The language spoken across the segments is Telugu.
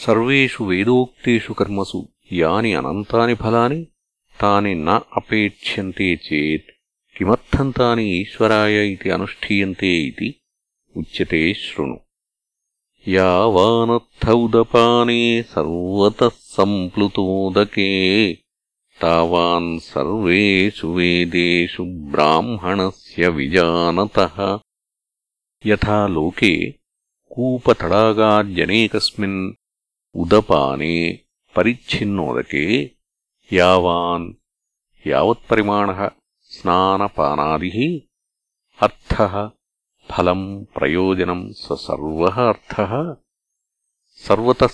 సర్వేషు వేదోక్తు కర్మసు యాని అనంతాని ఫలాని తాని న అపేక్ష్యంతే చేత్ తాని ఈశ్వరాయ ఇది అనుష్ఠీయంతే ఇది ఉచ్యతే శృణు. యావానర్థౌదపానే సర్వత సంప్లుతోదకే తావాన్ సర్వేషు వేదేషు బ్రాహ్మణస్ విజానత. యథాకే కూపతడాగాజనేకస్మిన్ ఉదపానే పరిచ్ఛిన్నోదకే యావాన్ యావత్పరిమాణ స్నానపానాది అర్థ ఫలం ప్రయోజనం స సర్వः అర్థः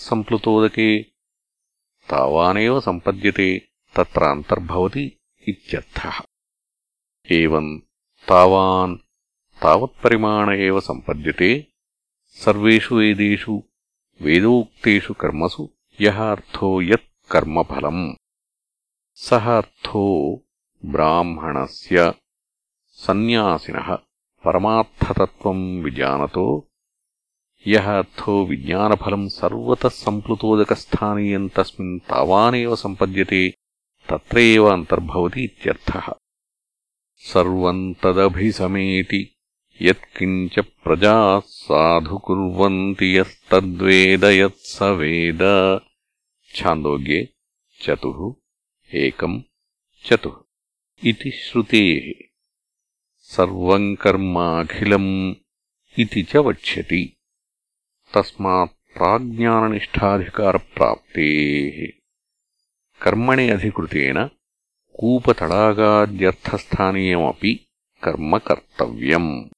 సంప్లుతోదకే తావానేవ సంపద్యతే తత్ర అంతర్భవతి ఇత్యర్థः ఏవం తావాన్ తావత్పరిమాణ ఏవ సంపద్యతే సర్వేషు వేదేషు వేదోక్తు కర్మసు యహార్థో యత్కర్మఫలం సహర్థో బ్రాహ్మణస్య సన్యాసిన పరమాత్వం విజానతో యహార్థో విజ్ఞానఫలం సర్వతః సంప్లుతోదకస్థానీయం తస్మిన్ తావానేవ సంపద్యతే తత్ర అంతర్భవతి ఇత్యర్థః. సర్వం తదభిసమేతి యత్కించ ప్రజా సాధు కుర్వంతి యస్తద్వేద యత్స వేద ఛాందోగ్యే చతు ఏకం చతు ఇది శ్రుతే సర్వం కర్మాఖిలం ఇది చ వక్ష్యతి. తస్మాత్ ప్రాజ్ఞాననిష్టాధికారప్రాప్తే. కర్మణి అధికృతేన కూపతడాగాద్యర్థస్థానీయమపి కర్మ కర్తవ్యం.